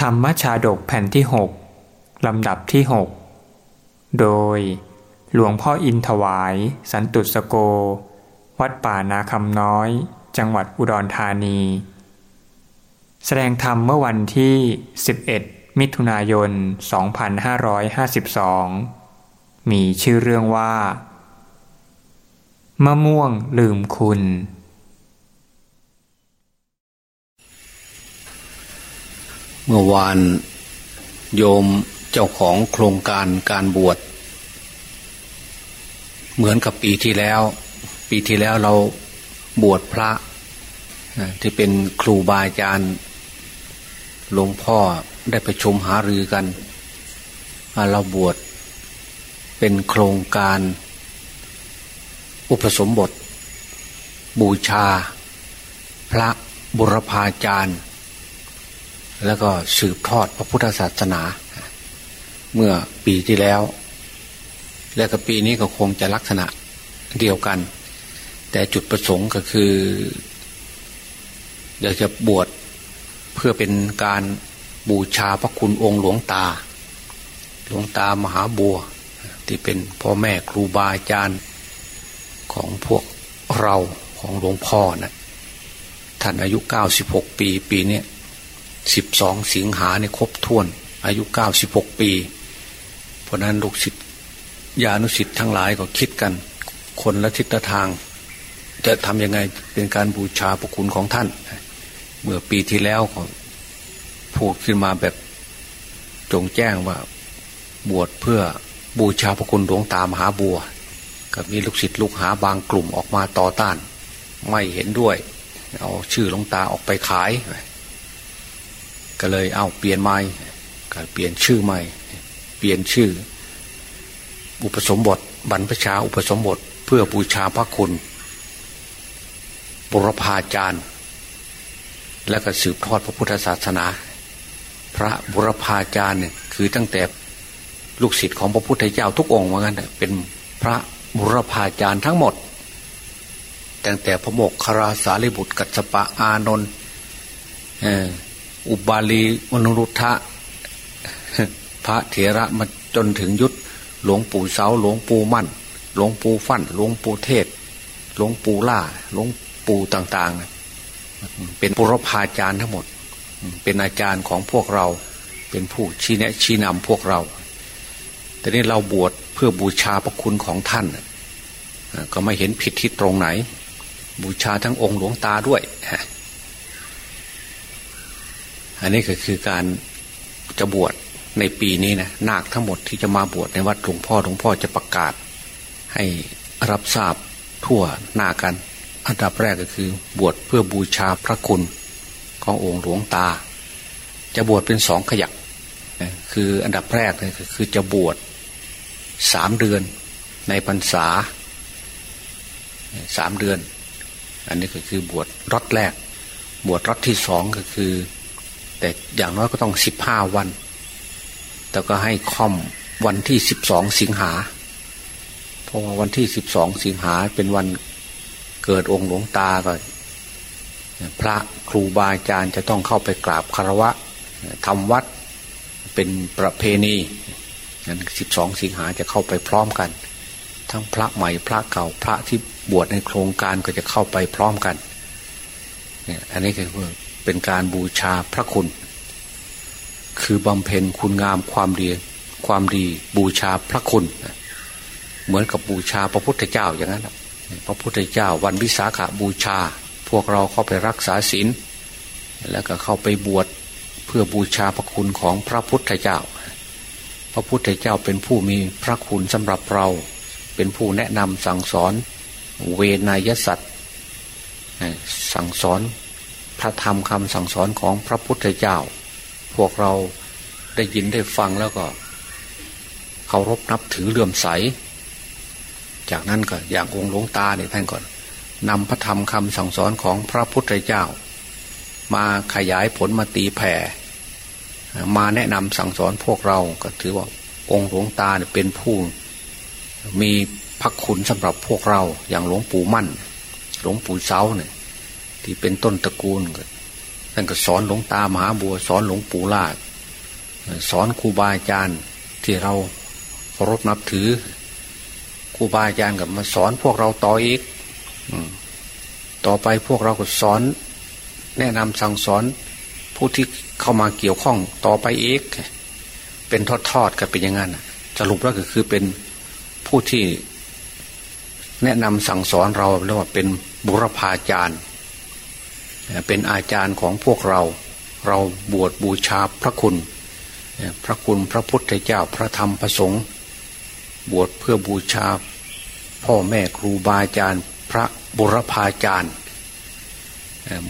ธรรมชาดกแผ่นที่หกลำดับที่หกโดย หลวงพ่ออินถวาย สันตุสโก วัดป่านาคำน้อย จังหวัดอุดรธานี แสดงธรรมเมื่อวันที่ 11 มิถุนายน 2552 มีชื่อเรื่องว่า มะม่วงลืมคุณ เมื่อวานโยมเจ้าของโครงการการบวช เหมือนกับปีที่แล้ว ปีที่แล้วเราบวชพระที่เป็นครูบาอาจารย์หลวงพ่อได้ประชุมหารือกัน เราบวชเป็นโครงการ อุปสมบท บูชา พระบุรพาจารย์ แล้วก็สืบทอดพระพุทธศาสนา เมื่อปีที่แล้ว และก็ปีนี้ก็คงจะลักษณะเดียวกัน แต่จุดประสงค์ก็คืออยากจะบวชเพื่อเป็นการบูชาพระคุณองค์หลวงตา หลวงตามหาบัว ที่เป็นพ่อแม่ครูบาอาจารย์ของพวกเราของหลวงพ่อนะท่านอายุ 96 ปีปีนี้ สิบสองสิงหาเนี่ยครบถ้วน อายุเก้าสิบหกปี เพราะนั้นลูกศิษย์ญาณุศิษย์ทั้งหลายก็คิดกัน คนละทิศทาง จะทำยังไงเป็นการบูชาพระคุณของท่าน เมื่อปีที่แล้วก็พูดขึ้นมาแบบจงแจ้งว่าบวชเพื่อบูชาพระคุณหลวงตามหาบัว กับมีลูกศิษย์ลูกหาบางกลุ่มออกมาต่อต้าน ไม่เห็นด้วย เอาชื่อหลวงตาออกไปขาย ก็เลยเอาเปลี่ยนใหม่ก็เปลี่ยนชื่อใหม่ เปลี่ยนชื่อ อุปสมบทบรรพชาอุปสมบทเพื่อบูชาพระคุณบุรพาจารย์ และก็สืบทอดพระพุทธศาสนา พระบุรพาจารย์เนี่ยคือตั้งแต่ลูกศิษย์ของพระพุทธเจ้าทุกองค์ว่างั้นเป็นพระบุรพาจารย์ทั้งหมด ตั้งแต่พระโมกขราสารีบุตรกัสปะอานนท์ อุบาลีมนุรุทธะพระเถระมาจนถึงยุทธหลวงปู่เสาหลวงปู่มั่น หลวงปู่ฟั่นหลวงปู่เทศ หลวงปู่ล่าหลวงปู่ต่างๆ เป็นปุรพาจารย์ทั้งหมด เป็นอาจารย์ของพวกเราเป็นผู้ชี้แนะชี้นำพวกเรา แต่นี้เราบวชเพื่อบูชาพระคุณของท่าน ก็ไม่เห็นผิดที่ตรงไหน บูชาทั้งองค์หลวงตาด้วย อันนี้ก็คือการจะบวชในปีนี้นะนาคทั้งหมดที่จะมาบวชในวัดหลวงพ่อหลวงพ่อจะประกาศ ให้รับทราบทั่วหน้ากัน อันดับแรกก็คือบวชเพื่อบูชาพระคุณขององค์หลวงตา จะบวชเป็นสองขยักคืออันดับแรกเลยคือจะบวชสามเดือนในพรรษาสามเดือน อันนี้ก็คือบวชรถแรก บวชรถที่สองก็คือ แต่อย่างน้อยก็ต้องสิบห้าวัน แต่ก็ให้ค่อมวันที่สิบสองสิงหาเพราะว่าวันที่สิบสองสิงหาเป็นวันเกิดองค์หลวงตาก็พระครูบาอาจารย์จะต้องเข้าไปกราบคารวะทำวัดเป็นประเพณีนั้นสิบสองสิงหาจะเข้าไปพร้อมกัน ทั้งพระใหม่พระเก่าพระที่บวชในโครงการก็จะเข้าไปพร้อมกันเนี่ยอันนี้คือ เป็นการบูชาพระคุณ คือบำเพ็ญคุณงามความดีความดีบูชาพระคุณ เหมือนกับบูชาพระพุทธเจ้าอย่างนั้นพระพุทธเจ้าวันวิสาขาบูชา พวกเราเข้าไปรักษาศีลแล้วก็เข้าไปบวชเพื่อบูชาพระคุณของพระพุทธเจ้า พระพุทธเจ้าเป็นผู้มีพระคุณสำหรับเรา เป็นผู้แนะนำสั่งสอนเวนยสัตว์สั่งสอน พระธรรมคำสั่งสอนของพระพุทธเจ้า พวกเราได้ยินได้ฟังแล้วก็เคารพนับถือเลื่อมใส จากนั้นก็อย่างองค์หลวงตาเนี่ยท่านก่อนนำพระธรรมคำสั่งสอนของพระพุทธเจ้า มาขยายผลมาตีแผ่ มาแนะนำสั่งสอนพวกเราก็ถือว่าองค์หลวงตาเนี่ยเป็นผู้มีพระคุณสำหรับพวกเราอย่างหลวงปู่มั่น หลวงปู่เซาเนี่ย ที่เป็นต้นตระกูลท่านก็สอนหลวงตามหาบัว สอนหลวงปู่ลาดสอนครูบาอาจารย์ที่เราเคารพนับถือครูบาอาจารย์กับมาสอนพวกเราต่ออีกต่อไปพวกเราก็สอน แนะนำสั่งสอนผู้ที่เข้ามาเกี่ยวข้องต่อไปอีก เป็นทอดๆกันเป็นอย่างนั้นสรุปแล้วก็คือเป็นผู้ที่แนะนำสั่งสอนเราเรียกว่าเป็นบุรพาจารย์ เป็นอาจารย์ของพวกเรา เราบวชบูชาพระคุณ พระคุณพระพุทธเจ้าพระธรรมพระสงฆ์บวชเพื่อบูชา พ่อแม่ครูบาอาจารย์ พระบุรพาจารย์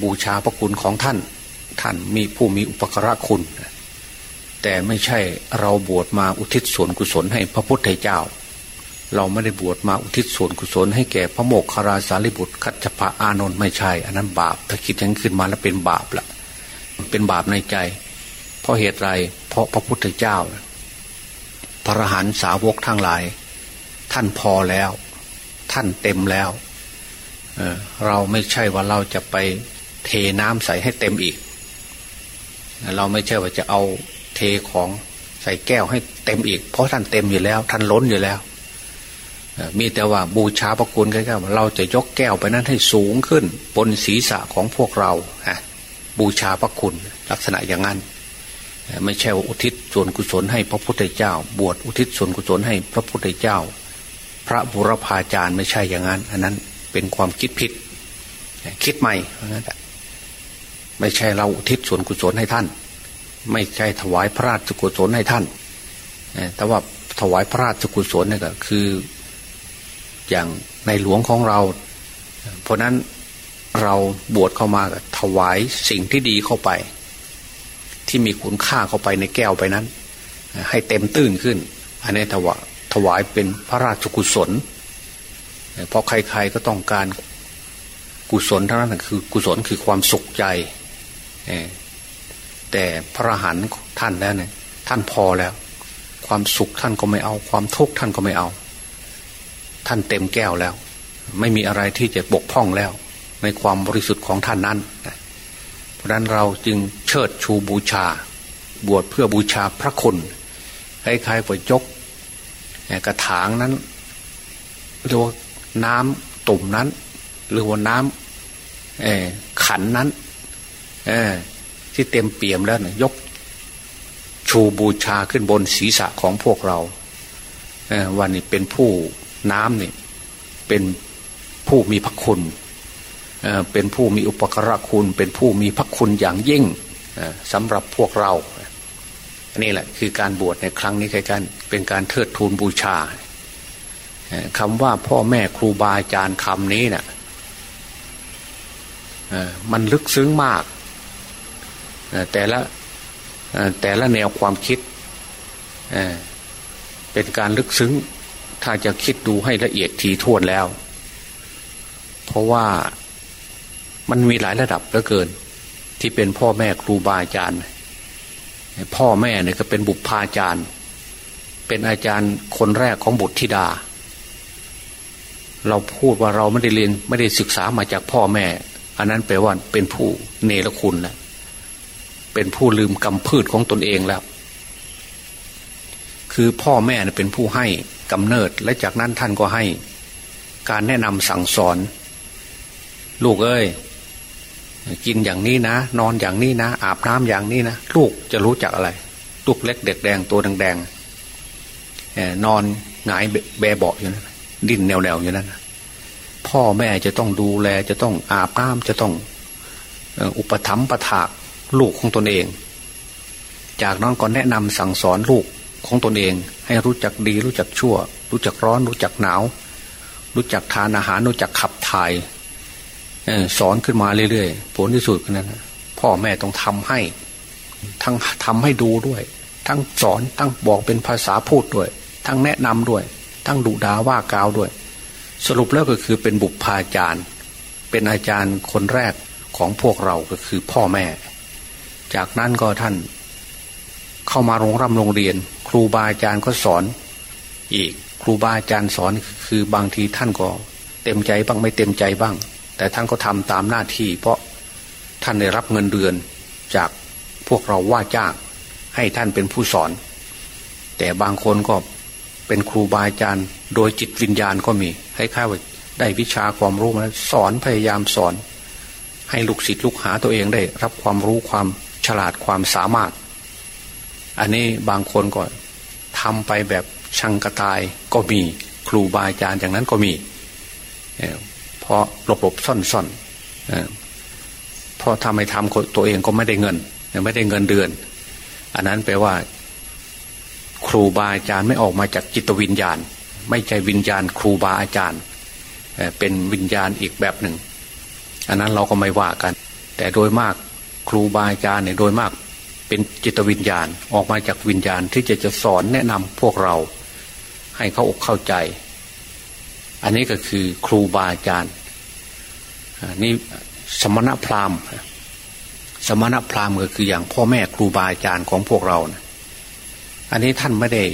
บูชาพระคุณของท่าน ท่านมีผู้มีอุปกระคุณ แต่ไม่ใช่เราบวชมาอุทิศส่วนกุศลให้พระพุทธเจ้า เราไม่ได้บวชมาอุทิศส่วนกุศลให้แก่พระโมกขราสารีบุตรคัจฉพะอานนท์ไม่ใช่ อันนั้นบาปถ้าคิดยังขึ้นมาแล้วเป็นบาปละเป็นบาปในใจ เพราะเหตุไรเพราะพระพุทธเจ้า พระหันสาวกทั้งหลาย ท่านพอแล้ว ท่านเต็มแล้วเเราไม่ใช่ว่าเราจะไปเทน้ำใส่ให้เต็มอีก เราไม่ใช่ว่าจะเอาเทของใส่แก้วให้เต็มอีก เพราะท่านเต็มอยู่แล้ว ท่านล้นอยู่แล้ว มีแต่ว่าบูชาพระคุณแค่เราจะยกแก้วไปนั้นให้สูงขึ้น บนศีรษะของพวกเราฮะบูชาพระคุณลักษณะอย่างนั้น ไม่ใช่ว่าอุทิศส่วนกุศลให้พระพุทธเจ้า บวชอุทิศส่วนกุศลให้พระพุทธเจ้า พระบุรพาจารย์ไม่ใช่อย่างนั้น อันนั้นเป็นความคิดผิด คิดใหม่ไม่ใช่เราอุทิศส่วนกุศลให้ท่าน ไม่ใช่ถวายพระราชกุศลให้ท่านแต่ว่าถวายพระราชกุศลนี่ก็คือ อย่างในหลวงของเรา เพราะนั้นเราบวชเข้ามาถวายสิ่งที่ดีเข้าไป ที่มีคุณค่าเข้าไปในแก้วไปนั้น ให้เต็มตื้นขึ้น อันนี้ถวายถวายเป็นพระราชกุศล เพราะใครๆก็ต้องการกุศลเท่านั้นคือกุศลคือความสุขใจ แต่พระหันท่านแล้วเนี่ยท่านพอแล้ว ความสุขท่านก็ไม่เอา ความทุกข์ท่านก็ไม่เอา ท่านเต็มแก้วแล้ว ไม่มีอะไรที่จะบกพร่องแล้ว ในความบริสุทธิ์ของท่านนั้น เพราะนั้นเราจึงเชิดชูบูชา บวชเพื่อบูชาพระคุณคล้ายๆกับยกกระถางนั้นหรือว่าน้ำตุ่มนั้น หรือว่าน้ำขันนั้นที่เต็มเปี่ยมแล้วนะยกชูบูชาขึ้นบนศีรษะของพวกเราวันนี้เป็นผู้ น้ำนี่เป็นผู้มีพระคุณเป็นผู้มีอุปกรคุณ เป็นผู้มีพระคุณอย่างยิ่งสำหรับพวกเราอันนี้แหละคือการบวชในครั้งนี้คือการเป็นการเทิดทูนบูชาคำว่าพ่อแม่ครูบาอาจารย์คำนี้เนะ่ยมันลึกซึ้งมาก แต่ละแต่ละแนวความคิดเป็นการลึกซึ้ง ถ้าจะคิดดูให้ละเอียดทีท่วนแล้ว เพราะว่ามันมีหลายระดับเหลือเกิน ที่เป็นพ่อแม่ครูบาอาจารย์ พ่อแม่เนี่ยก็เป็นบุพพาจารย์ เป็นอาจารย์คนแรกของบุตรธิดา เราพูดว่าเราไม่ได้เรียนไม่ได้ศึกษามาจากพ่อแม่ อันนั้นแปลว่าเป็นผู้เนรคุณนะเป็นผู้ลืมกำพืชของตนเองแล้ว คือพ่อแม่เป็นผู้ให้กำเนิดและจากนั้นท่านก็ให้ การแนะนำสั่งสอน ลูกเอ้ยกินอย่างนี้นะ นอนอย่างนี้นะ อาบน้ำอย่างนี้นะ ลูกจะรู้จักอะไร ลูกเล็กเด็กแดงตัวแดงๆนอนหงายแบเบาอยู่นะั้นดิ้นแนวๆอยู่นั้นพ่อแม่จะต้องดูแลจะต้องอาบน้ำจะต้องอุปถัมภ์ประถากลูกของตนเอง จากนั้นก็แนะนำสั่งสอนลูก ของตนเอง ให้รู้จักดีรู้จักชั่ว รู้จักร้อน รู้จักหนาว รู้จักทานอาหาร รู้จักขับถ่ายสอนขึ้นมาเรื่อยๆผลที่สุดนั้นพ่อแม่ต้องทำให้ ทั้งทำให้ดูด้วย ทั้งสอนทั้งบอกเป็นภาษาพูดด้วย ทั้งแนะนำด้วย ทั้งดุดาว่ากล่าวด้วย สรุปแล้วก็คือเป็นบุพาจารย์ เป็นอาจารย์คนแรกของพวกเราก็คือพ่อแม่ จากนั้นก็ท่าน เข้ามาโรงร่ำโรงเรียน ครูบาอาจารย์ก็สอน อีกครูบาอาจารย์สอนคือบางทีท่านก็เต็มใจบ้างไม่เต็มใจบ้าง แต่ท่านก็ทำตามหน้าที่ เพราะท่านได้รับเงินเดือนจากพวกเราว่าจ้างให้ท่านเป็นผู้สอน แต่บางคนก็เป็นครูบาอาจารย์ โดยจิตวิญญาณก็มีให้ข้าวได้วิชาความรู้มาสอนพยายามสอน ให้ลูกศิษย์ลูกหาตัวเองได้ รับความรู้ความฉลาดความสามารถ อันนี้บางคนก็ทำไปแบบชังกระตายก็มีครูบาอาจารย์อย่างนั้นก็มี เพราะหลบหลบซ่อนซ่อนเพราะทำไมทำตัวเองก็ไม่ได้เงิน ไม่ได้เงินเดือน อันนั้นแปลว่า ครูบาอาจารย์ไม่ออกมาจากจิตวิญญาณ ไม่ใช่วิญญาณ ครูบาอาจารย์เป็นวิญญาณอีกแบบหนึ่ง อันนั้นเราก็ไม่ว่ากัน แต่โดยมากครูบาอาจารย์เนี่ยโดยมาก เป็นจิตวิญญาณออกมาจากวิญญาณที่จะจะสอนแนะนำพวกเรา ให้เขาอกเข้าใจ อันนี้ก็คือครูบาอาจารย์นี่สมณพราหมณ์ สมณพราหมณ์ก็คืออย่างพ่อแม่ครูบาอาจารย์ของพวกเรานะอันนี้ท่านไม่ได้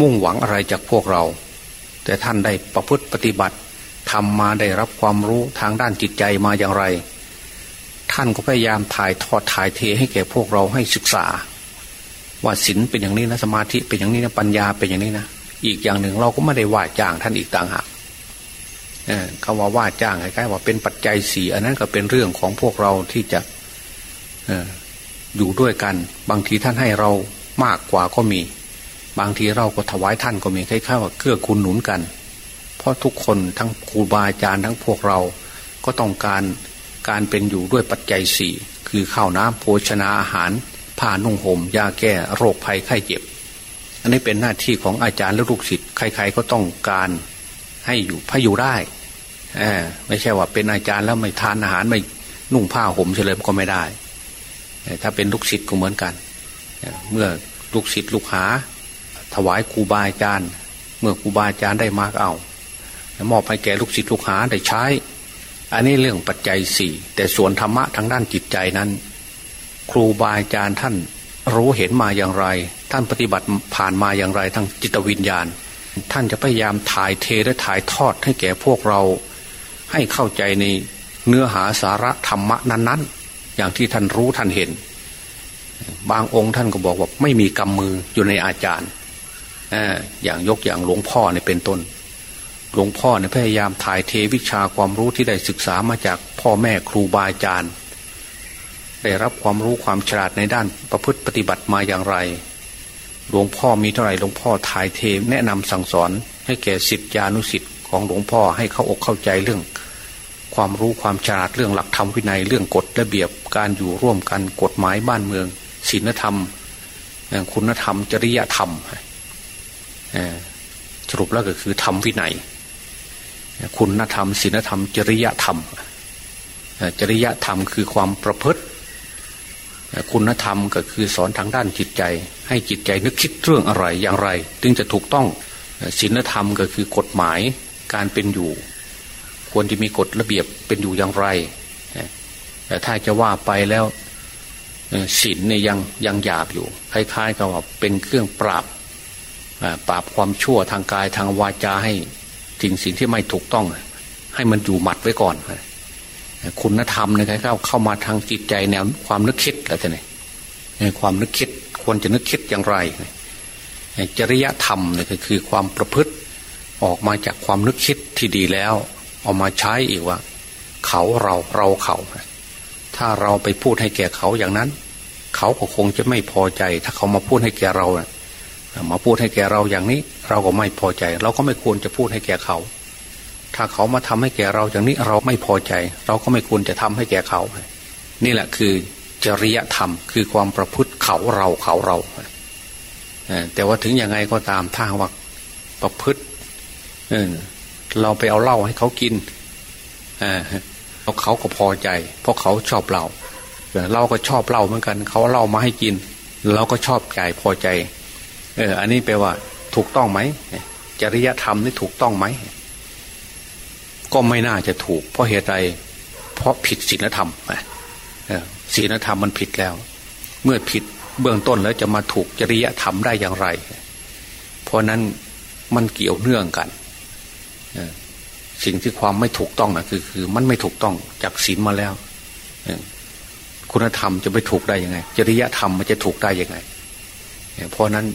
มุ่งหวังอะไรจากพวกเรา แต่ท่านได้ประพฤติปฏิบัติทำมาได้รับความรู้ทางด้านจิตใจมาอย่างไร ท่านก็พยายามถ่ายทอดถ่ายเทให้แก่พวกเราให้ศึกษา ว่าศีลเป็นอย่างนี้นะสมาธิเป็นอย่างนี้นะปัญญาเป็นอย่างนี้นะอีกอย่างหนึ่งเราก็ไม่ได้ว่าจ้างท่านอีกต่างหากคำว่าว่าจ้างคล้ายๆว่าเป็นปัจจัยสี่อันนั้นก็เป็นเรื่องของพวกเราที่จะอยู่ด้วยกัน บางทีท่านให้เรามากกว่าก็มี บางทีเราก็ถวายท่านก็มีคล้ายๆว่าเกื้อกูลหนุนกัน เพราะทุกคนทั้งครูบาอาจารย์ทั้งพวกเราก็ต้องการ การเป็นอยู่ด้วยปัจจัยสี่คือข้าวน้ำโภชนาอาหาร ผ้านุ่งห่มยาแก้โรคภัยไข้เจ็บ อันนี้เป็นหน้าที่ของอาจารย์และลูกศิษย์ใคร ๆ ก็ต้องการให้อยู่พอยู่ได้ไม่ใช่ว่าเป็นอาจารย์แล้วไม่ทานอาหารไม่นุ่งผ้าห่มเฉลิมก็ไม่ได้ ถ้าเป็นลูกศิษย์ก็เหมือนกัน เมื่อลูกศิษย์ลูกหา ถวายครูบาอาจารย์ เมื่อครูบาอาจารย์ได้มากเอามอบให้แก่ลูกศิษย์ลูกหาได้ใช้ อันนี้เรื่องปัจจัยสี่แต่ส่วนธรรมะทางด้านจิตใจนั้น ครูบาอาจารย์ท่านรู้เห็นมาอย่างไร ท่านปฏิบัติผ่านมาอย่างไรทั้งจิตวิญญาณ ท่านจะพยายามถ่ายเทและถ่ายทอดให้แก่พวกเรา ให้เข้าใจในเนื้อหาสาระธรรมะนั้น ๆ อย่างที่ท่านรู้ท่านเห็น บางองค์ท่านก็บอกว่าไม่มีกำมืออยู่ในอาจารย์อย่างยกอย่างหลวงพ่อเนี่เป็นต้น หลวงพ่อเนี่ยพยายามถ่ายเทวิชาความรู้ที่ได้ศึกษามาจากพ่อแม่ครูบาอาจารย์ ได้รับความรู้ความฉลาดในด้านประพฤติปฏิบัติมาอย่างไร หลวงพ่อมีเท่าไหร่หลวงพ่อถ่ายเทแนะนำสั่งสอน ให้แก่สิทธิานุสิทธิของหลวงพ่อให้เขาอกเข้าใจเรื่อง ความรู้ความฉลาดเรื่องหลักธรรมวินัยเรื่องกฎระเบียบการอยู่ร่วมกันกฎหมายบ้านเมืองศีลธรรม คุณธรรมจริยธรรมสรุปแล้วก็คือธรรมวินัย คุณธรรมศีลธรรม จริยธรรม จริยธรรมคือความประพฤติ คุณธรรมก็คือสอนทางด้านจิตใจ ให้จิตใจนึกคิดเรื่องอะไรอย่างไรจึงจะถูกต้องศีลธรรมก็คือกฎหมายการเป็นอยู่ ควรจะมีกฎระเบียบเป็นอยู่อย่างไรแต่ถ้าจะว่าไปแล้วศีลเนี่ยยังยังหยาบอยู่คล้ายๆกับว่าเป็นเครื่องปราบปราบความชั่วทางกายทางวาจาให้ สิ่งสิ่งที่ไม่ถูกต้อง ให้มันอยู่หมัดไว้ก่อนคุณธรรมเนี่ยเข้าเข้ามาทางจิตใจแนวความนึกคิดอะไรต่างความนึกคิดควรจะนึกคิดอย่างไร จริยธรรมเนี่ยคือความประพฤติออกมาจากความนึกคิดที่ดีแล้วเอามาใช้อีกว่า เขาเราเราเขา ถ้าเราไปพูดให้แก่เขาอย่างนั้น เขาก็คงจะไม่พอใจ ถ้าเขามาพูดให้แก่เราน มาพูดให้แก่เราอย่างนี้ เราก็ไม่พอใจ เราก็ไม่ควรจะพูดให้แก่เขา ถ้าเขามาทำให้แก่เราอย่างนี้เราไม่พอใจ เราก็ไม่ควรจะทำให้แก่เขา นี่แหละคือจริยธรรมคือความประพฤติเขาเราเขาเราแต่ว่าถึงยังไงก็ตามถ้าว่าประพฤติเราไปเอาเหล้าให้เขากินเขาก็พอใจ เพราะเขาชอบเราเราก็ชอบเหล้าเหมือนกัน เขาเล่ามาให้กิน เราก็ชอบใจพอใจ เออ อันนี้แปลว่า ถูกต้องไหมจริยธรรมนี่ถูกต้องไหมก็ไม่น่าจะถูก เพราะเหตุใดเพราะผิดศีลธรรมศีลธรรมมันผิดแล้ว เมื่อผิดเบื้องต้นแล้วจะมาถูกจริยธรรมได้อย่างไร เพราะนั้นมันเกี่ยวเนื่องกันสิ่งที่ความไม่ถูกต้องนะคือคือ มันไม่ถูกต้องจากศีลมาแล้วคุณธรรมจะไปถูกได้ยังไง จริยธรรมมันจะถูกได้ยังไง เพราะนั้น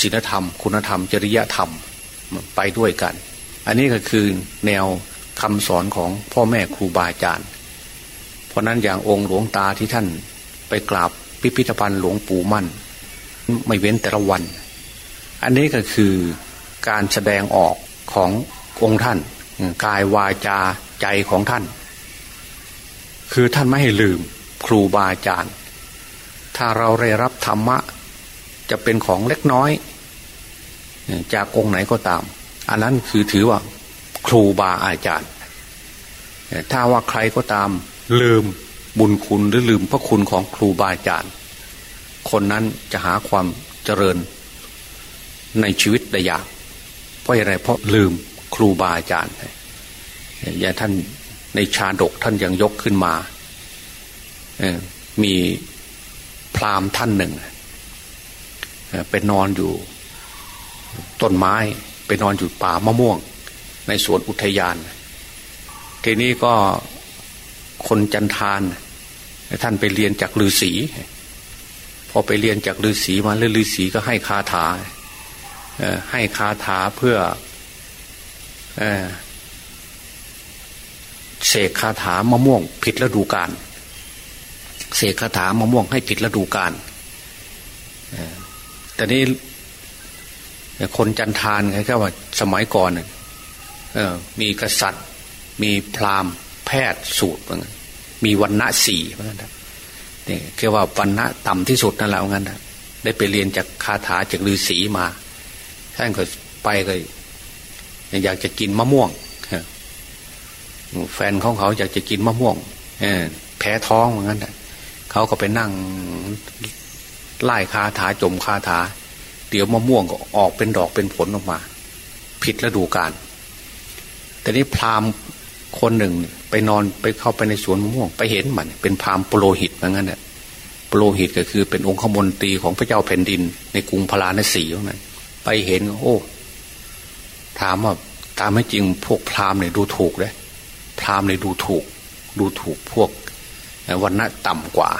ศีลธรรม คุณธรรม จริยธรรมไปด้วยกัน อันนี้ก็คือแนวคำสอนของพ่อแม่ครูบาอาจารย์ เพราะนั้นอย่างองค์หลวงตาที่ท่านไปกราบพิพิธภัณฑ์หลวงปู่มั่น ไม่เว้นแต่ละวัน อันนี้ก็คือการแสดงออกขององค์ท่าน กายวาจาใจของท่าน คือท่านไม่ให้ลืมครูบาอาจารย์ ถ้าเราได้รับธรรมะ จะเป็นของเล็กน้อย จากองค์ไหนก็ตาม อันนั้นคือถือว่าครูบาอาจารย์ ถ้าว่าใครก็ตามลืมบุญคุณหรือลืมพระคุณของครูบาอาจารย์ คนนั้นจะหาความเจริญในชีวิตได้ยาก เพราะอะไรเพราะลืมครูบาอาจารย์อย่าท่านในชาดกท่านยังยกขึ้นมา มีพราหมณ์ท่านหนึ่ง ไปนอนอยู่ต้นไม้ไปนอนอยู่ป่ามะม่วง ในสวนอุทยาน ทีนี้ก็คนจันทาน ท่านไปเรียนจากฤาษีพอไปเรียนจากฤาษีมาเรื่อยฤาษีก็ให้คาถาให้คาถาเพื่อเสกคาถามะม่วงผิดฤดูกาลเสกคาถามะม่วงให้ผิดฤดูกาล แต่นี้คนจันทานไงก็ว่าสมัยก่อนมีกษัตริย์ มีพราหมณ์ แพทย์สูตรมีวันณะสี่เหมือนกันนี่คือว่าวันณะต่ำที่สุดนั่นแหละเหมือนกันได้ไปเรียนจากคาถาจากฤาษีมาท่านก็ไปก็อยากจะกินมะม่วงแฟนของเขาอยากจะกินมะม่วงแพ้ท้องเหมือนกันเขาก็ไปนั่ง ไล่คาถาจมคาถา เดี๋ยวมะม่วงก็ออกเป็นดอกเป็นผลออกมา ผิดฤดูกาลแต่นี้พราหมณ์คนหนึ่งไปนอนไปเข้าไปในสวนมะม่วง ไปเห็นมัน เป็นพราหมณ์โปรหิตเหมือนกันเนี่ยโปรหิตก็คือเป็นองค์ขมนตรีของพระเจ้าแผ่นดิน ในกรุงพาราณสีนั้นไปเห็นโอ้ ถามว่าตามไม่จริงพวกพราหมณ์เนี่ยดูถูกเลยพราหมณ์เนี่ยดูถูก ดูถูกพวกวันณะต่ำกว่า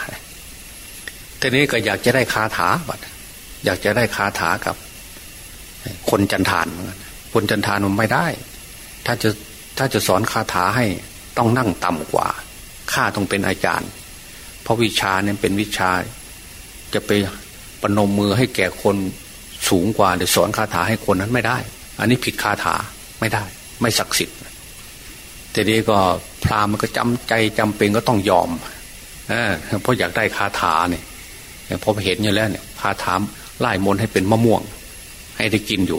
ทีนี้ก็อยากจะได้คาถาบัดอยากจะได้คาถากับ คนจันทานเหมือนกันคนจันทานมันไม่ได้ ถ้าจะถ้าจะสอนคาถาให้ต้องนั่งต่ำกว่าข้าต้องเป็นอาจารย์ เพราะวิชาเนี่ยเป็นวิชา จะไปปนมมือให้แก่คนสูงกว่าเดี๋ยวสอนคาถาให้คนนั้นไม่ได้ อันนี้ผิดคาถาไม่ได้ ไม่ศักดิ์สิทธิ์ทีนี้ก็พราหมณ์มันก็จำใจจำเป็นก็ต้องยอมเพราะอยากได้คาถาเนี่ย พอเห็นอยู่แล้วเนี่ยคาถามไล่มนให้เป็นมะม่วง ให้ได้กินอยู่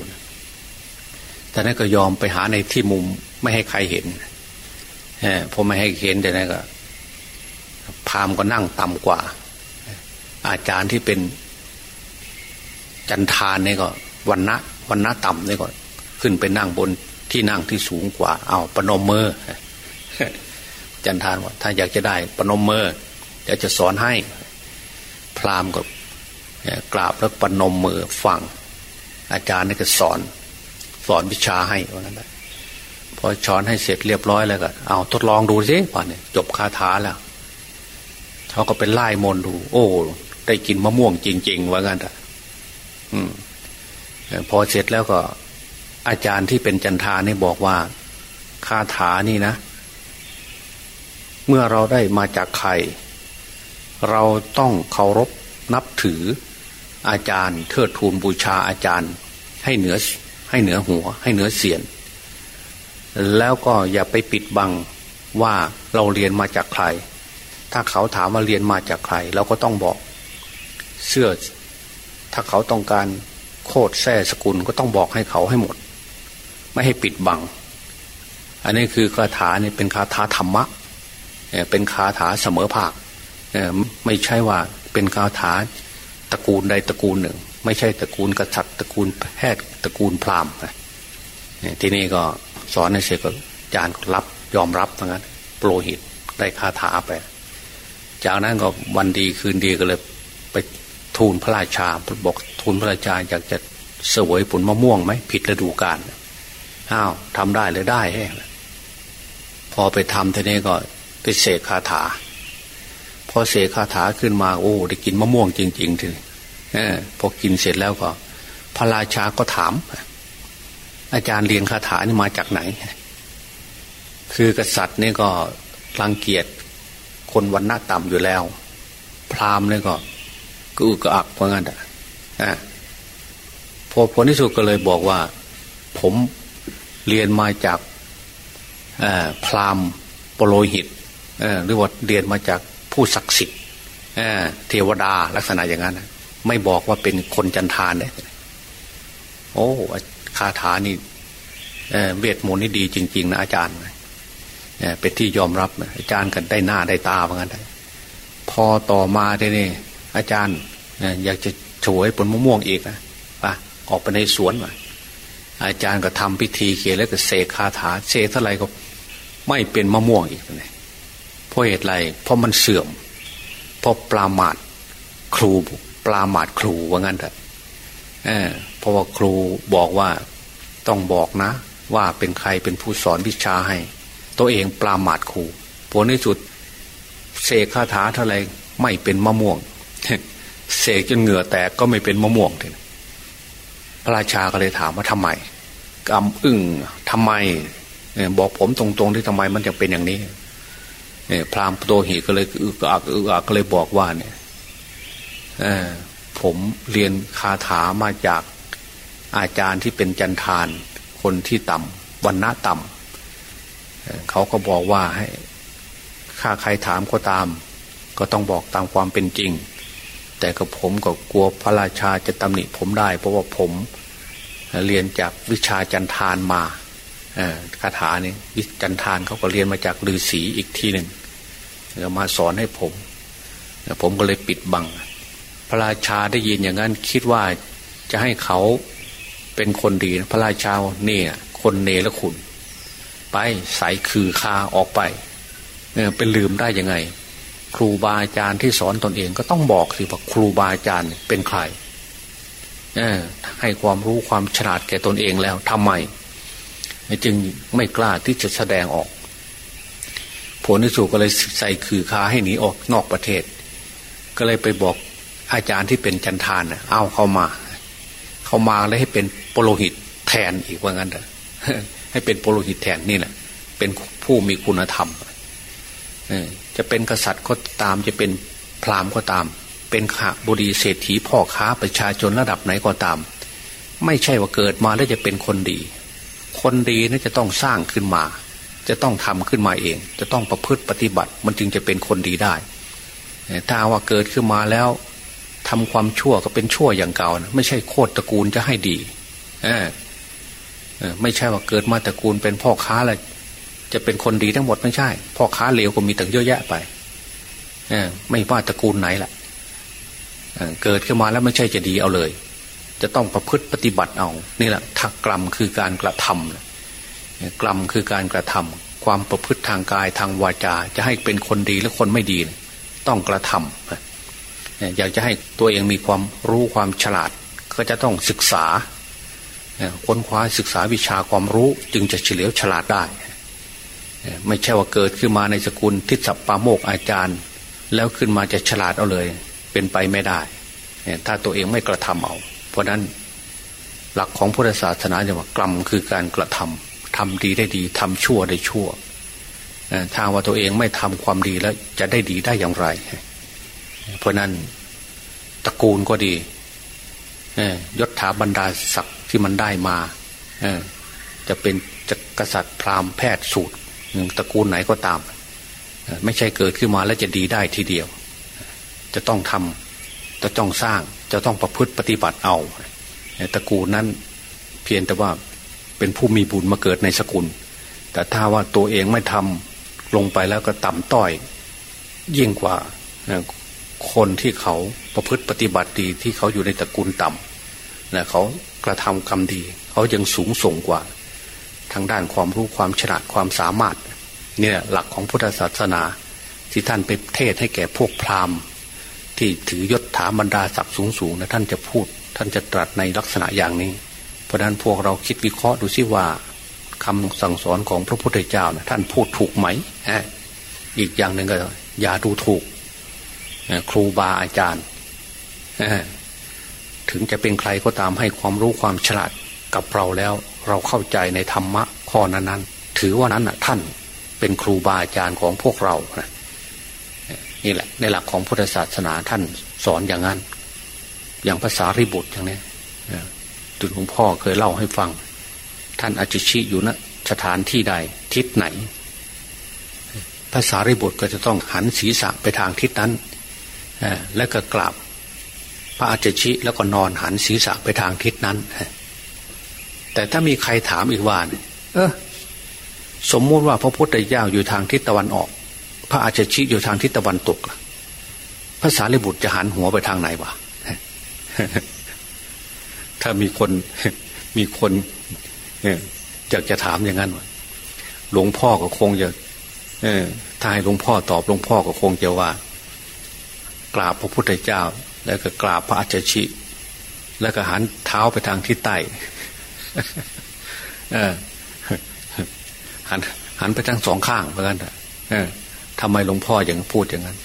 แต่นั้นก็ยอมไปหาในที่มุมไม่ให้ใครเห็นพอไม่ให้เห็นแต่นั้นก็ พามก็นั่งต่ำกว่า อาจารย์ที่เป็นจันทานนี่ก็วันนะวันนะต่ำนี่ก็ขึ้นไปนั่งบนที่นั่งที่สูงกว่า เอาปนมมือจันทานว่าถ้าอยากจะได้ปนมมือเดี๋ยวจะสอนให้ พราหมณ์ก็กราบแล้วปนมมือฟัง อาจารย์นี่ก็สอน สอนวิชาให้ว่างั้นพอสอนให้เสร็จเรียบร้อยแล้วก็ เอาทดลองดูสิป่านนี้จบคาถาแล้วเขาก็เป็นไล่มนดู โอ้ ได้กินมะม่วงจริง ๆ ว่างั้นอะอืมพอเสร็จแล้วก็ อาจารย์ที่เป็นจันทานี่บอกว่าคาถานี่นะ เมื่อเราได้มาจากใคร เราต้องเคารพนับถืออาจารย์เทิดทูนบูชาอาจารย์ ให้เหนือให้เหนือหัว ให้เหนือเสียน แล้วก็อย่าไปปิดบังว่าเราเรียนมาจากใคร ถ้าเขาถามว่าเรียนมาจากใคร เราก็ต้องบอก เสื้อถ้าเขาต้องการโคดแท้สกุลก็ต้องบอกให้เขาให้หมด ไม่ให้ปิดบัง อันนี้คือคาถาเนี่ยเป็นคาถาธรรมะเป็นคาถาเสมอภาค ไม่ใช่ว่าเป็นคาถาตระกูลใดตระกูลหนึ่ง ไม่ใช่ตระกูลกษัตริย์ตระกูลแพทย์ตระกูลพราหมณ์ทีนี้ก็สอนในเสกก็จาร์รับยอมรับทั้งนั้นโปรหิตได้คาถาไป จากนั้นก็วันดีคืนดีก็เลยไปทูลพระราชาบอกทูลพระราชาอยากจะเสวยผลมะม่วงไหมผิดฤดูกาลอ้าวทำได้เลยได้แห้พอไปทำทีนี้ก็ไปเสกคาถา พอเสกคาถาขึ้นมาโอ้ได้กินมะม่วงจริง ๆทีนี้พอกินเสร็จแล้วก็ พระราชาก็ถาม อาจารย์เรียนคาถานี่มาจากไหน คือกษัตริย์นี่ก็รังเกียจคนวันหน้าต่ำอยู่แล้ว พราหมณ์นี่ก็ก็อึกอักเพราะงั้นอะพอผลที่สุดก็เลยบอกว่า ผมเรียนมาจากพราหมณ์ปโลหิตหรือว่าเรียนมาจาก ผู้ศักดิ์สิทธิ์เทวดาลักษณะอย่างนั้นไม่บอกว่าเป็นคนจันทานเลยโอ้คาถานี่เวทมนต์นี่ดีจริง ๆ นะอาจารย์เป็นที่ยอมรับอาจารย์กันได้หน้าได้ตาเหมือนกันพอต่อมาได้นี่อาจารย์อยากจะโฉวยผลมะม่วงอีกนะปะออกไปในสวนมาอาจารย์ก็ทำพิธีเขียนแล้วก็เสกคาถาเสกเท่าไรก็ ไม่เป็นมะม่วงอีกเลย เพราะเหตุไรเพราะมันเสื่อมเพราะปลาหมาดครูปลาหมาดครูว่างั้นเถอะเพราะว่าครูบอกว่าต้องบอกนะ ว่าเป็นใครเป็นผู้สอนวิชาให้ ตัวเองปลาหมาดครูผลในสุดเสกคาถาเท่าไรไม่เป็นมะม่วงเสกจนเหงื่อแตกก็ไม่เป็นมะม่วงเลยพระราชาก็เลยถามว่าทำไมกำอึ้งทำไมบอกผมตรงๆที่ทำไมมันจะเป็นอย่างนี้ พราหมณ์โตหีก็เลยอึกอักอึกอักก็เลยบอกว่าเนี่ยผมเรียนคาถามาจากอาจารย์ที่เป็นจันทาน คนที่ต่ำวันณะต่ำเขาก็บอกว่าให้ข้าใครถามก็ตาม ก็ต้องบอกตามความเป็นจริง แต่กับผมก็กลัวพระราชาจะตำหนิผมได้ เพราะว่าผมเรียนจากวิชาจันทานมาคาถานี้วิจันทานเขาก็เรียนมาจากฤาษีอีกทีหนึ่ง มาสอนให้ผมผมก็เลยปิดบัง พระราชาได้ยินอย่างนั้นคิดว่าจะให้เขาเป็นคนดีพระราชาเนี่ยคนเนรคุณ ไปใส่คือคาออกไปเป็นลืมได้ยังไง ครูบาอาจารย์ที่สอนตนเองก็ต้องบอกสิว่าครูบาอาจารย์เป็นใครให้ความรู้ความฉลาดแก่ตนเองแล้วทำไม จึงไม่กล้าที่จะแสดงออก ผลที่สุดก็เลยใส่คือคาให้หนีออกนอกประเทศ ก็เลยไปบอกอาจารย์ที่เป็นจันทานเอาเข้ามา เข้ามาแล้วให้เป็นโปโลหิตแทนอีกว่างั้นเถอะให้เป็นโปโลหิตแทนนี่แหละเป็นผู้มีคุณธรรมจะเป็นกษัตริย์ก็ตามจะเป็นพราหมณ์ก็ตาม เป็นข้าบุรีเศรษฐีพ่อค้าประชาชนระดับไหนก็ตาม ไม่ใช่ว่าเกิดมาแล้วจะเป็นคนดี คนดีนี่จะต้องสร้างขึ้นมา จะต้องทำขึ้นมาเอง จะต้องประพฤติปฏิบัติ มันจึงจะเป็นคนดีได้ ถ้าว่าเกิดขึ้นมาแล้วทำความชั่วก็เป็นชั่วอย่างเก่านะไม่ใช่โคตรตระกูลจะให้ดีเออไม่ใช่ว่าเกิดมาตระกูลเป็นพ่อค้าแล้วจะเป็นคนดีทั้งหมดไม่ใช่ พ่อค้าเลวก็มีตั้งเยอะแยะไปอไม่ว่าตระกูลไหนแหละเกิดขึ้นมาแล้วไม่ใช่จะดีเอาเลย จะต้องประพฤติปฏิบัติเอา นี่แหละทักกรรมคือการกระทำ กรรมคือการกระทำความประพฤติทางกายทางวาจา จะให้เป็นคนดีหรือคนไม่ดี ต้องกระทำอยากจะให้ตัวเองมีความรู้ความฉลาด ก็จะต้องศึกษาค้นคว้าศึกษาวิชาความรู้จึงจะเฉลียวฉลาดได้ ไม่ใช่ว่าเกิดขึ้นมาในสกุลทิศปาโมกอาจารย์ แล้วขึ้นมาจะฉลาดเอาเลย เป็นไปไม่ได้ ถ้าตัวเองไม่กระทำเอา เพราะนั้นหลักของพุทธศาสนาจะว่ากรรมคือการกระทำ ทำดีได้ดีทำชั่วได้ชั่วถ้าว่าตัวเองไม่ทำความดีแล้ว จะได้ดีได้อย่างไร เพราะนั้นตระกูลก็ดียศถาบรรดาศักดิ์ที่มันได้มาจะเป็นจะกษัตริย์พราหมณ์แพทย์สูตรตระกูลไหนก็ตาม ไม่ใช่เกิดขึ้นมาแล้วจะดีได้ทีเดียว จะต้องทำจะต้องสร้าง จะต้องประพฤติปฏิบัติเอาตระกูลนั้นเพียงแต่ว่า เป็นผู้มีบุญมาเกิดในสกุล แต่ถ้าว่าตัวเองไม่ทำลงไปแล้วก็ต่ำต้อย ยิ่งกว่าคนที่เขาประพฤติปฏิบัติดีที่เขาอยู่ในตระกูลต่ำนะเขากระทำกรรมดี เขายังสูงส่งกว่า ทางด้านความรู้ความฉลาดความสามารถ เนี่ยหลักของพุทธศาสนา ที่ท่านไปเทศให้แก่พวกพราหมณ์ ที่ถือยศถาบรรดาศักดิ์สูงสูงนะท่านจะพูด ท่านจะตรัสในลักษณะอย่างนี้ เพราะนั้นพวกเราคิดวิเคราะห์ดูซิว่าคำสั่งสอนของพระพุทธเจ้านะท่านพูดถูกไหมอีกอย่างหนึ่งก็ อย่าดูถูกครูบาอาจารย์ถึงจะเป็นใครก็ตามให้ความรู้ความฉลาดกับเราแล้ว เราเข้าใจในธรรมะข้อนั้นๆ ถือว่านั้นท่านเป็นครูบาอาจารย์ของพวกเรานะนี่แหละในหลักของพุทธศาสนาท่านสอนอย่างนั้น อย่างภาษาริบุตรอย่างนี้ หลวงพ่อเคยเล่าให้ฟัง ท่านอาจิชิอยู่นะสถานที่ใด ทิศไหนภาษาริบุตรก็จะต้องหันศีรษะไปทางทิศนั้นแล้วก็กราบพระอาจชิแล้วก็นอนหันศีรษะไปทางทิศนั้นแต่ถ้ามีใครถามอีกว่าเออสมมติว่าพระพุทธเจ้าอยู่ทางทิศตะวันออก พระอาจชิอยู่ทางทิศตะวันตกภาษาลิบุตรจะหันหัวไปทางไหนวะ ถ้ามีคนมีคนอยากจะถามอย่างนั้นหลวงพ่อก็คงจะถ้าให้หลวงพ่อตอบหลวงพ่อก็คงจะว่า กราบพระพุทธเจ้า แล้วก็กราบพระอาจชิแล้วก็หันเท้าไปทางทิศใต้หันหันไปทั้งสองข้างเหมือนกันทำไมหลวงพ่ออย่างพูดอย่างนั้น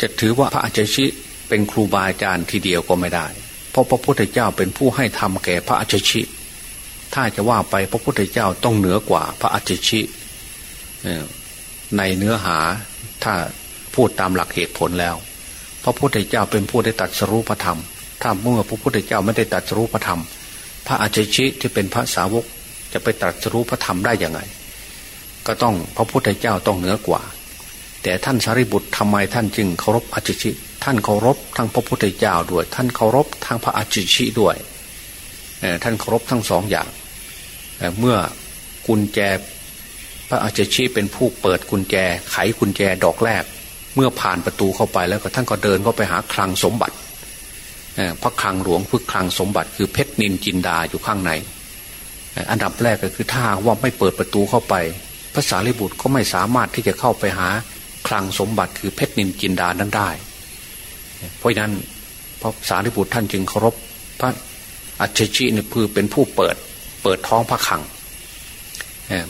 จะถือว่าพระอาจารย์เป็นครูบาอาจารย์ทีเดียวก็ไม่ได้ เพราะพระพุทธเจ้าเป็นผู้ให้ทำแก่พระอาจารย์ถ้าจะว่าไปพระพุทธเจ้าต้องเหนือกว่าพระอาจารย์ในเนื้อหาถ้าพูดตามหลักเหตุผลแล้ว พระพุทธเจ้าเป็นผู้ได้ตัดสรุปธรรม ถ้าเมื่อพระพุทธเจ้าไม่ได้ตัดสรุปธรรม พระอาจารย์ที่เป็นพระสาวกจะไปตรัสรู้พระธรรมได้ยังไง ก็ต้องพระพุทธเจ้าต้องเหนือกว่า แต่ท่านสารีบุตรทำไมท่านจึงเคารพอาจิชิ ท่านเคารพทั้งพระพุทธเจ้าด้วย ท่านเคารพทั้งพระอาจิชิด้วยท่านเคารพทั้งสองอย่างเมื่อกุญแจพระอาจิชิเป็นผู้เปิดกุญแจ ไขกุญแจดอกแรก เมื่อผ่านประตูเข้าไปแล้วก็ท่านก็เดินเข้าไปหาคลังสมบัติพระคลังหลวงพึกคลังสมบัติคือเพชรนินจินดาอยู่ข้างในอันดับแรกก็คือถ้าว่าไม่เปิดประตูเข้าไปภาษาลิบุตรก็ไม่สามารถที่จะเข้าไปหา คลังสมบัติคือเพชรนินจินดานั้นได้ เพราะนั้นพระสารีบุตรท่านจึงเคารพพระอัจฉรินี่คือเป็นผู้เปิด เปิดท้องพระคลัง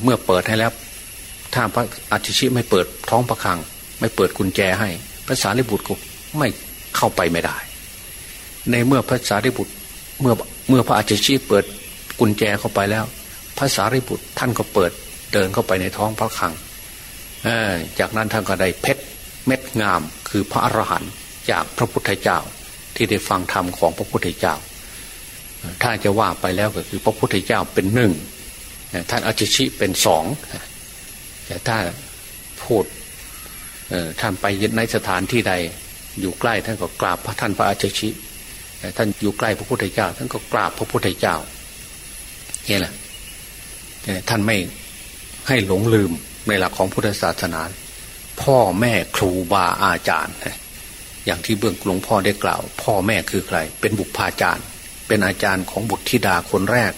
เมื่อเปิดให้แล้ว ถ้าพระอัจฉริไม่เปิดท้องพระคลัง ไม่เปิดกุญแจให้พระสารีบุตรก็ไม่เข้าไปไม่ได้ ในเมื่อพระสารีบุตรเมื่อเมื่อพระอัจฉริเปิดกุญแจเข้าไปแล้ว พระสารีบุตรท่านก็เปิดเดินเข้าไปในท้องพระคลัง จากนั้นท่านก็ได้เพชรเม็ดงามคือพระอรหันต์จากพระพุทธเจ้าที่ได้ฟังธรรมของพระพุทธเจ้า ถ้าจะว่าไปแล้วก็คือพระพุทธเจ้าเป็นหนึ่งท่านอาจิชิเป็นสองแต่ถ้าพูดท่านไปยึดในสถานที่ใดอยู่ใกล้ท่านก็กราบพระท่านพระอาจิชิท่านอยู่ใกล้พระพุทธเจ้า ท่านก็กราบพระพุทธเจ้านี่แหละท่านไม่ให้หลงลืม ในหลักของพุทธศาสนา พ่อแม่ครูบาอาจารย์ อย่างที่เบื้องหลวงพ่อได้กล่าว พ่อแม่คือใคร เป็นบุพาจารย์ เป็นอาจารย์ของบุตรธิดาคนแรก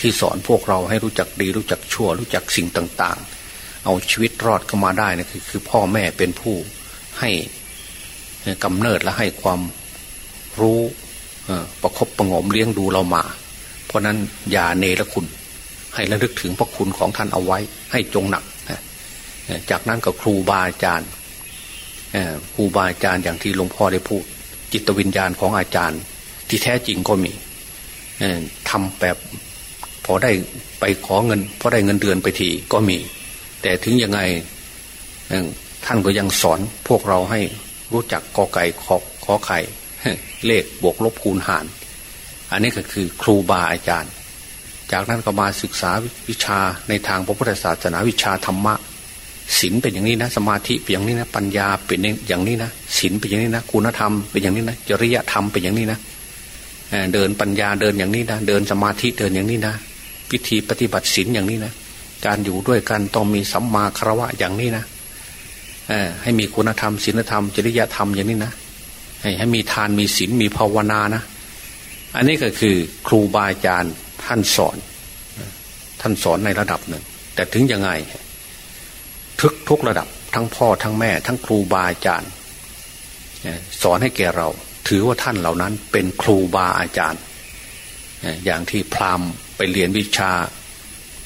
ที่สอนพวกเราให้รู้จักดี รู้จักชั่ว รู้จักสิ่งต่างๆ เอาชีวิตรอดเข้ามาได้นะคือคือพ่อแม่เป็นผู้ให้กำเนิดและให้ความรู้ประครบประงมเลี้ยงดูเรามา เพราะนั้นอย่าเนรคุณ ให้ระลึกถึงพระคุณของท่านเอาไว้ ให้จงหนัก จากนั้นก็ครูบาอาจารย์ครูบาอาจารย์อย่างที่หลวงพ่อได้พูด จิตวิญญาณของอาจารย์ ที่แท้จริงก็มีทำแบบพอได้ไปขอเงินพอได้เงินเดือนไปทีก็มี แต่ถึงยังไงท่านก็ยังสอนพวกเราให้รู้จักกอไก่ขอขอไข่เลขบวกลบคูณหาร อันนี้ก็คือครูบาอาจารย์ จากนั้นก็มาศึกษาวิชาในทางพระพุทธศาสนาวิชาธรรมะ ศีลเป็นอย่างนี้นะ สมาธิเป็นอย่างนี้นะ ปัญญาเป็นอย่างนี้นะศีลเป็นอย่างนี้นะ คุณธรรมเป็นอย่างนี้นะ จริยธรรมเป็นอย่างนี้นะเดินปัญญาเดินอย่างนี้นะ เดินสมาธิเดินอย่างนี้นะพิธีปฏิบัติศีลอย่างนี้นะ การอยู่ด้วยกันต้องมีสัมมาคารวะอย่างนี้นะให้มีคุณธรรมศีลธรรม จริยธรรมอย่างนี้นะให้ให้มีทานมีศีลมีภาวนานะ อันนี้ก็คือครูบาอาจารย์ท่านสอน ท่านสอนในระดับหนึ่ง แต่ถึงยังไง ทุกทุกระดับ ทั้งพ่อทั้งแม่ ทั้งครูบาอาจารย์ สอนให้แก่เรา ถือว่าท่านเหล่านั้นเป็นครูบาอาจารย์ อย่างที่พราหมณ์ไปเรียนวิชา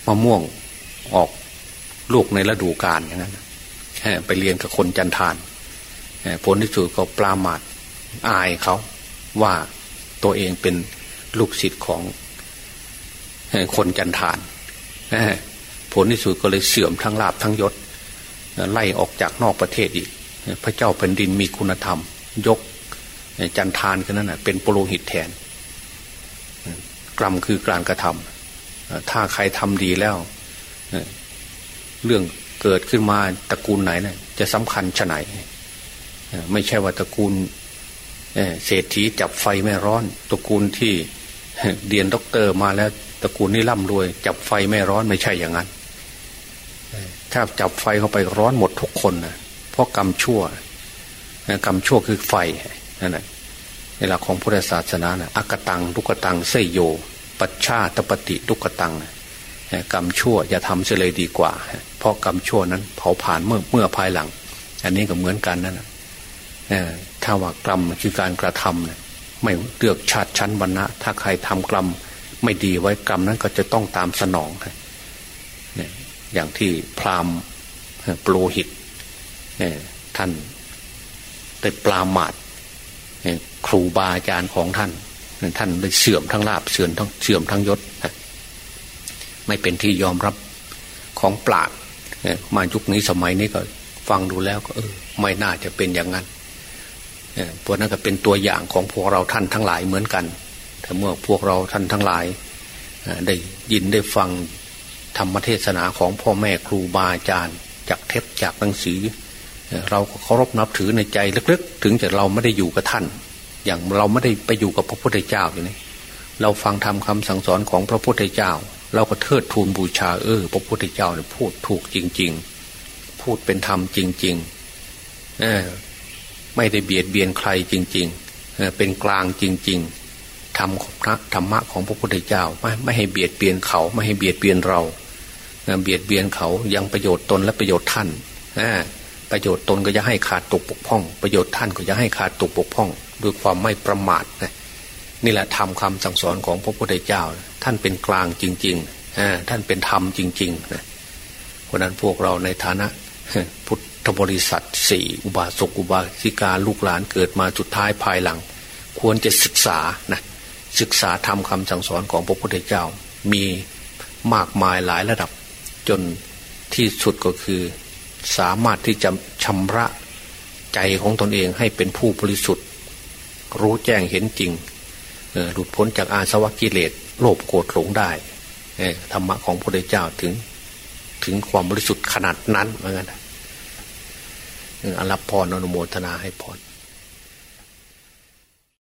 มะม่วงออกลูกในฤดูกาลอย่างนั้นไปเรียนกับคนจันทานผลที่สุดก็ปราหมาทอายเขาว่าตัวเองเป็นลูกศิษย์ของคนจันทานผลที่สุดก็เลยเสื่อมทั้งลาบทั้งยศ ไล่ออกจากนอกประเทศอีก พระเจ้าแผ่นดินมีคุณธรรม ยกจันทานกันนั้นเป็นปโลหิตแทน กรรมคือการกระทำถ้าใครทำดีแล้ว เรื่องเกิดขึ้นมาตระกูลไหนนะจะสำคัญชะไหน ไม่ใช่ว่าตระกูลเศรษฐีจับไฟไม่ร้อน ตระกูลที่เรียนด็อกเตอร์มาแล้วตระกูลนี้ร่ำรวย จับไฟไม่ร้อนไม่ใช่อย่างนั้น ถ้าจับไฟเข้าไปร้อนหมดทุกคนนะเพราะกรรมชั่วกรรมชั่วคือไฟนั่นแหละในหลักของพุทธศาสนานะอักตังทุกตังเสยโย ปัชชาตปฏิทุกตังกรรมชั่วอย่าทำเสียเลยดีกว่า เพราะกรรมชั่วนั้น เผาผ่านเมื่อเมื่อภายหลัง อันนี้ก็เหมือนกันนั่นแหละถ้าว่ากรรมคือการกระทำนี่ยไม่เลือกชาติชั้นวรรณะ ถ้าใครทำกรรมไม่ดีไว้กรรมนั้นก็จะต้องตามสนองเนี่ย อย่างที่พราหมณ์โปรหิตท่านได้ปรามาทครูบาอาจารย์ของท่าน ท่านได้เสื่อมทั้งลาบเสื่อมทั้งเสื่อมทั้งยศ ไม่เป็นที่ยอมรับของปราดมายุคนี้สมัยนี้ก็ฟังดูแล้วก็เออไม่น่าจะเป็นอย่างนั้นพวกนั้นก็เป็นตัวอย่างของพวกเราท่านทั้งหลายเหมือนกันแต่เมื่อพวกเราท่านทั้งหลายได้ยินได้ฟัง ธรรมเทศนาของพ่อแม่ครูบาอาจารย์ จากเทปจากหนังสือ เราก็เคารพนับถือในใจลึกๆ ถึงจะเราไม่ได้อยู่กับท่าน อย่างเราไม่ได้ไปอยู่กับพระพุทธเจ้าอย่างนี้เราฟังทำคำสั่งสอนของพระพุทธเจ้า เราก็เทิดทูนบูชาเออ พระพุทธเจ้าเนี่ยพูดถูกจริง ๆ พูดเป็นธรรมจริง ๆ เออไม่ได้เบียดเบียนใครจริง ๆเป็นกลางจริง ๆธรรมพระธรรมะของพระพุทธเจ้า ไม่ไม่ให้เบียดเบียนเขาไม่ให้เบียดเบียนเรา เบียดเบียนเขายังประโยชน์ตนและประโยชน์ท่านประโยชน์ตนก็จะให้ขาดตกปกพ่อง ประโยชน์ท่านก็จะให้ขาดตกปกพ่อง ด้วยความไม่ประมาทนะนี่แหละทำคำสั่งสอนของพระพุทธเจ้า ท่านเป็นกลางจริงๆท่านเป็นธรรมจริงๆนะเพราะนั้นพวกเราในฐานะพุทธบริษัทสี่อุบาสกอุบาสิกาลูกหลานเกิดมาสุดท้ายภายหลัง ควรจะศึกษานะศึกษาทำคำสั่งสอนของพระพุทธเจ้า มีมากมายหลายระดับ จนที่สุดก็คือ สามารถที่จะชำระใจของตนเองให้เป็นผู้บริสุทธิ์ รู้แจ้งเห็นจริงหลุดพ้นจากอาสวะกิเลสโลภโกรธหลงได้ธรรมะของพระพุทธเจ้าถึงถึงความบริสุทธิ์ขนาดนั้นเหมือนกันอรับพรอนุโมทนาให้พร